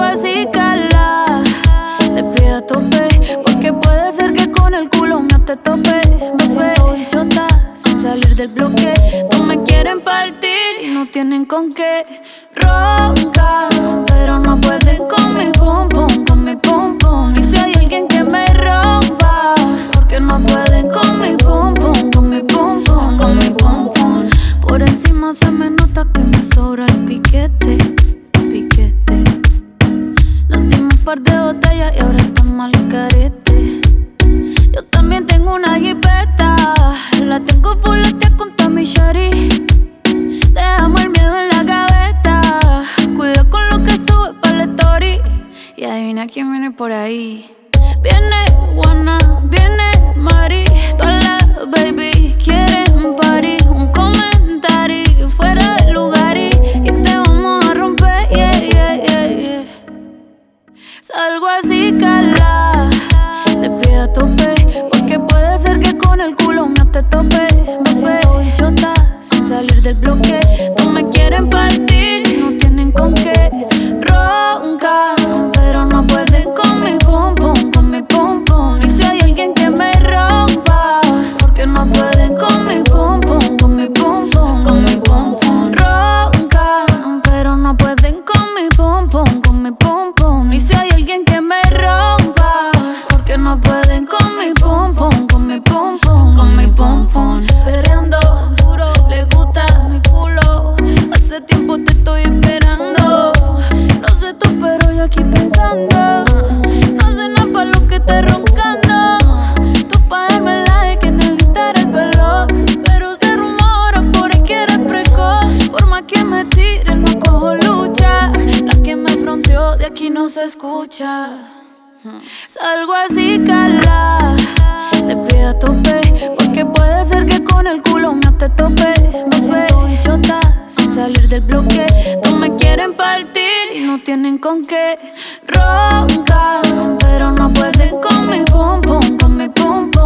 así, cala. Le a tope, porque puede ser que con el culo no te tope. Me suelto chota sin salir del bloque. No me quieren partir y no tienen con qué. Ronca, pero no pueden con mi pum pum, con mi pum. Par de botellas y ahora estamos al carete. Yo también tengo una jipeta. La tengo fuletea con Tommy Shari. Te amo el miedo en la gaveta. Cuida con lo que sube para la story. Y adivina quién viene por ahí. Viene Juana, viene Salgo así, cala. Te pido a tope. Porque puede ser que con el culo no te tope. Me siento bichota sin salir del bloque. No me quieren no se escucha. Salgo así, cala. Te pido a tope, porque puede ser que con el culo no te tope. Me suelto bichota sin salir del bloque. No me quieren partir y no tienen con qué. Ronca, pero no pueden con mi pum pum, con mi pum pum.